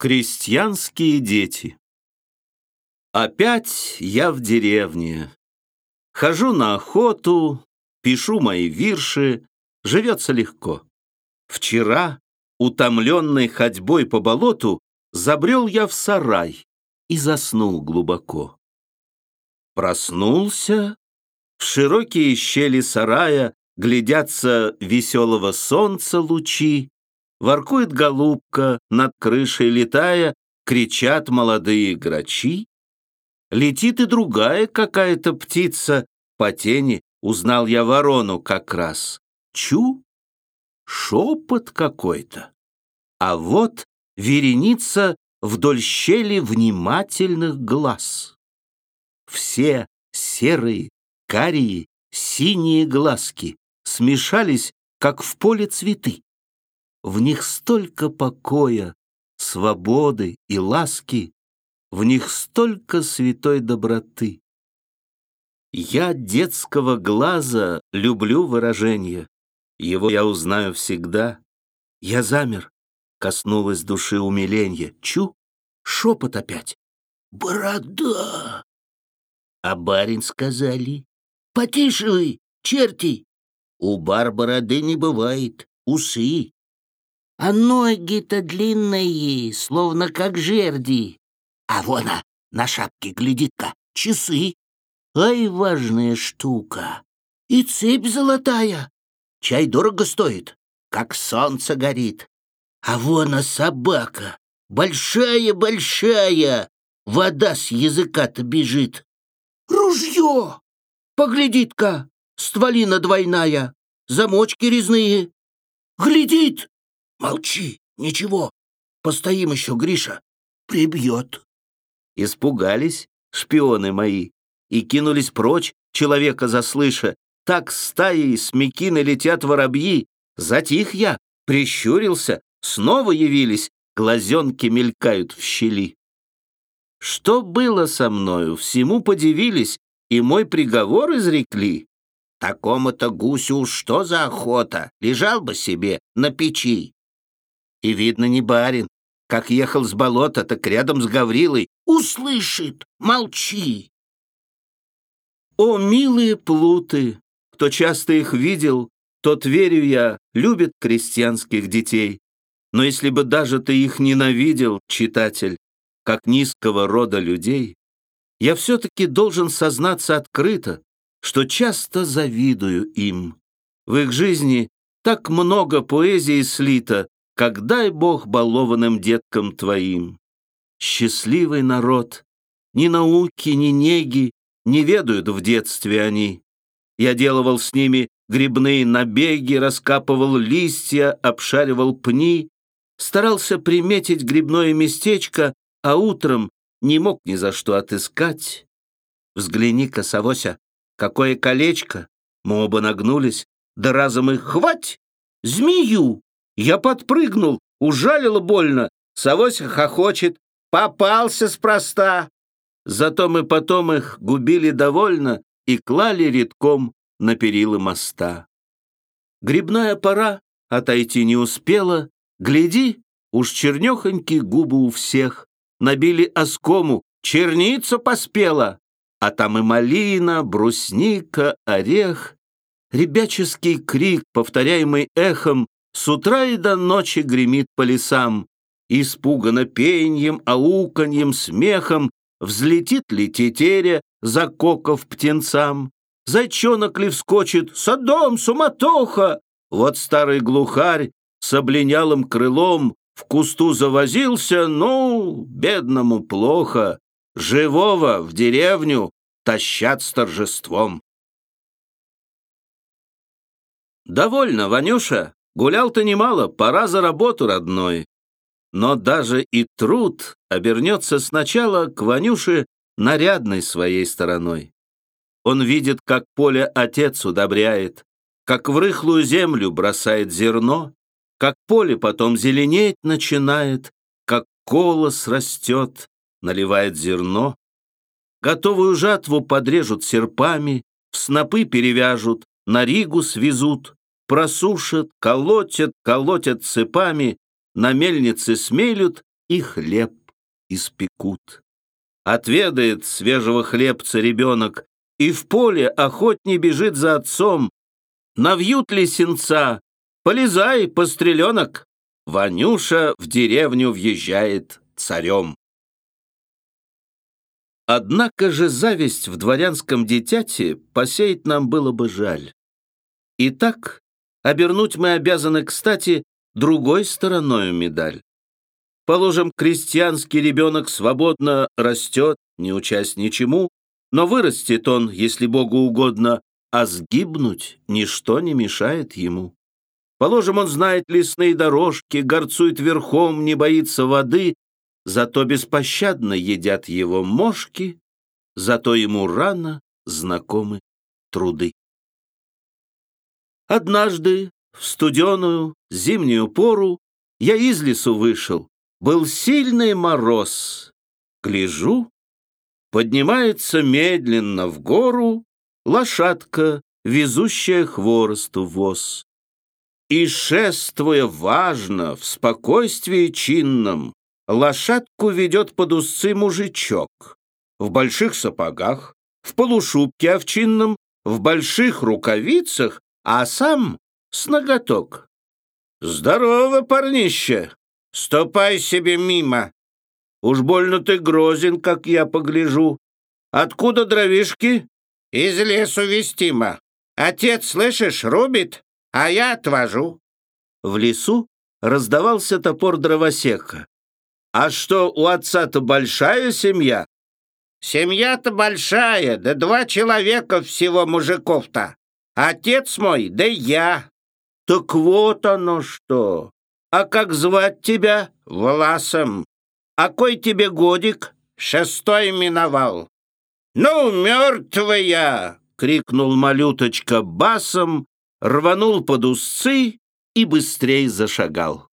Крестьянские дети Опять я в деревне. Хожу на охоту, пишу мои вирши, живется легко. Вчера, утомленный ходьбой по болоту, забрел я в сарай и заснул глубоко. Проснулся, в широкие щели сарая глядятся веселого солнца лучи, Воркует голубка, над крышей летая, Кричат молодые грачи. Летит и другая какая-то птица, По тени узнал я ворону как раз. Чу, шепот какой-то. А вот вереница вдоль щели внимательных глаз. Все серые, карие, синие глазки смешались, как в поле цветы. В них столько покоя, свободы и ласки, В них столько святой доброты. Я детского глаза люблю выражение, Его я узнаю всегда. Я замер, коснулась души умиленья. Чу, шепот опять. Борода! А барин сказали. Потише вы, черти! У бар бороды не бывает, усы. А ноги-то длинные, словно как жерди. А вон, а, на шапке глядит-ка, часы. Ай, важная штука. И цепь золотая. Чай дорого стоит, как солнце горит. А вон а собака, большая-большая. Вода с языка-то бежит. Ружье! Поглядит-ка, стволина двойная, замочки резные. Глядит, Молчи, ничего. Постоим еще, Гриша. Прибьет. Испугались шпионы мои и кинулись прочь, человека заслыша. Так стаей с мекины летят воробьи. Затих я, прищурился, снова явились, глазенки мелькают в щели. Что было со мною, всему подивились, и мой приговор изрекли. Такому-то гусю что за охота, лежал бы себе на печи. И, видно, не барин. Как ехал с болота, так рядом с Гаврилой. Услышит! Молчи! О, милые плуты! Кто часто их видел, тот, верю я, любит крестьянских детей. Но если бы даже ты их ненавидел, читатель, как низкого рода людей, я все-таки должен сознаться открыто, что часто завидую им. В их жизни так много поэзии слито, как дай Бог балованным деткам твоим. Счастливый народ, ни науки, ни неги не ведают в детстве они. Я делывал с ними грибные набеги, раскапывал листья, обшаривал пни, старался приметить грибное местечко, а утром не мог ни за что отыскать. Взгляни-ка, какое колечко! Мы оба нагнулись, да разом их хвать! Змею! Я подпрыгнул, ужалило больно. Савося хохочет. Попался спроста. Зато мы потом их губили довольно и клали редком на перилы моста. Грибная пора отойти не успела. Гляди, уж чернехонькие губы у всех. Набили оскому, черница поспела. А там и малина, брусника, орех. Ребяческий крик, повторяемый эхом, с утра и до ночи гремит по лесам, Испуганно пеньем, ауканьем, смехом Взлетит ли тетеря, закоков птенцам? Зайчонок ли вскочит, садом, суматоха? Вот старый глухарь с облинялым крылом В кусту завозился, ну, бедному плохо. Живого в деревню тащат с торжеством. «Довольно, Ванюша!» Гулял-то немало, пора за работу, родной. Но даже и труд обернется сначала к Ванюше нарядной своей стороной. Он видит, как поле отец удобряет, как в рыхлую землю бросает зерно, как поле потом зеленеть начинает, как колос растет, наливает зерно. Готовую жатву подрежут серпами, в снопы перевяжут, на Ригу свезут, просушат, колотят, колотят цепами, на мельнице смелют и хлеб испекут. Отведает свежего хлебца ребенок, и в поле охотней бежит за отцом. Навьют ли сенца? Полезай, постреленок! Ванюша в деревню въезжает царем. Однако же зависть в дворянском дитяте посеять нам было бы жаль. Итак, обернуть мы обязаны, кстати, другой стороною медаль. Положим, крестьянский ребенок свободно растет, не учась ничему, но вырастет он, если Богу угодно, а сгибнуть ничто не мешает ему. Положим, он знает лесные дорожки, горцует верхом, не боится воды, зато беспощадно едят его мошки, зато ему рано знакомы труды. Однажды, в студеную зимнюю пору, я из лесу вышел, был сильный мороз. Гляжу, поднимается медленно в гору лошадка, везущая хворосту воз. И, шествуя важно, в спокойствии чинном, лошадку ведет под узцы мужичок. В больших сапогах, в полушубке овчинном, в больших рукавицах, а сам с ноготок. «Здорово, парнище! Ступай себе мимо! Уж больно ты грозен, как я погляжу. Откуда дровишки?» «Из лесу вестимо. Отец, слышишь, рубит, а я отвожу». В лесу раздавался топор дровосека. «А что, у отца-то большая семья?» «Семья-то большая, да два человека всего мужиков-то. Отец мой, да я». «Так вот оно что! А как звать тебя?» «Власом». «А кой тебе годик?» «Шестой миновал». «Ну, мертвая!» — крикнул малюточка басом, рванул под узцы и быстрей зашагал.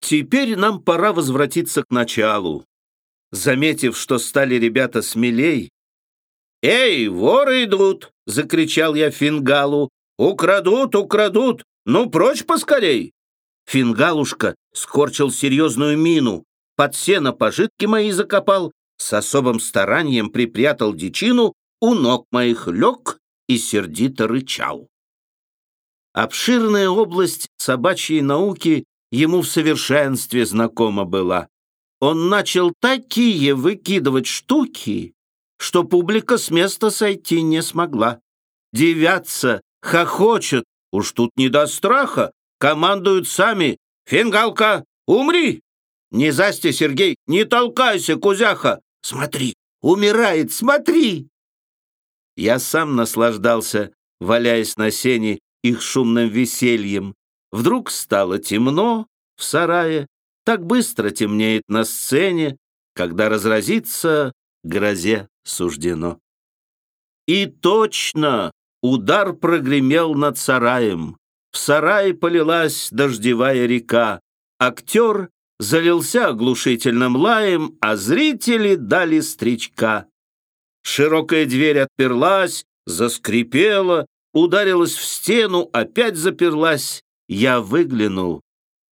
Теперь нам пора возвратиться к началу. Заметив, что стали ребята смелей, «Эй, воры идут!» — закричал я Фингалу. «Украдут, украдут! Ну, прочь поскорей!» Фингалушка скорчил серьезную мину, под сено пожитки мои закопал, с особым старанием припрятал дичину, у ног моих лег и сердито рычал. Обширная область собачьей науки ему в совершенстве знакома была. Он начал такие выкидывать штуки, что публика с места сойти не смогла. Девятся, хохочут, уж тут не до страха, командуют сами. «Фингалка, умри!» «Не засти, Сергей, не толкайся, кузяха! Смотри, умирает, смотри!» Я сам наслаждался, валяясь на сене, их шумным весельем. Вдруг стало темно в сарае, так быстро темнеет на сцене, когда разразится грозе суждено. И точно удар прогремел над сараем. В сарае полилась дождевая река. Актер залился оглушительным лаем, а зрители дали стричка. Широкая дверь отперлась, заскрипела, ударилась в стену, опять заперлась. Я выглянул.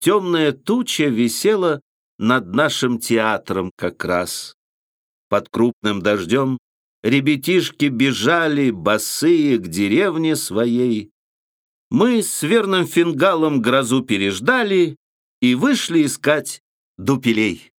Темная туча висела над нашим театром как раз. Под крупным дождем ребятишки бежали, босые, к деревне своей. Мы с верным фингалом грозу переждали и вышли искать дупелей.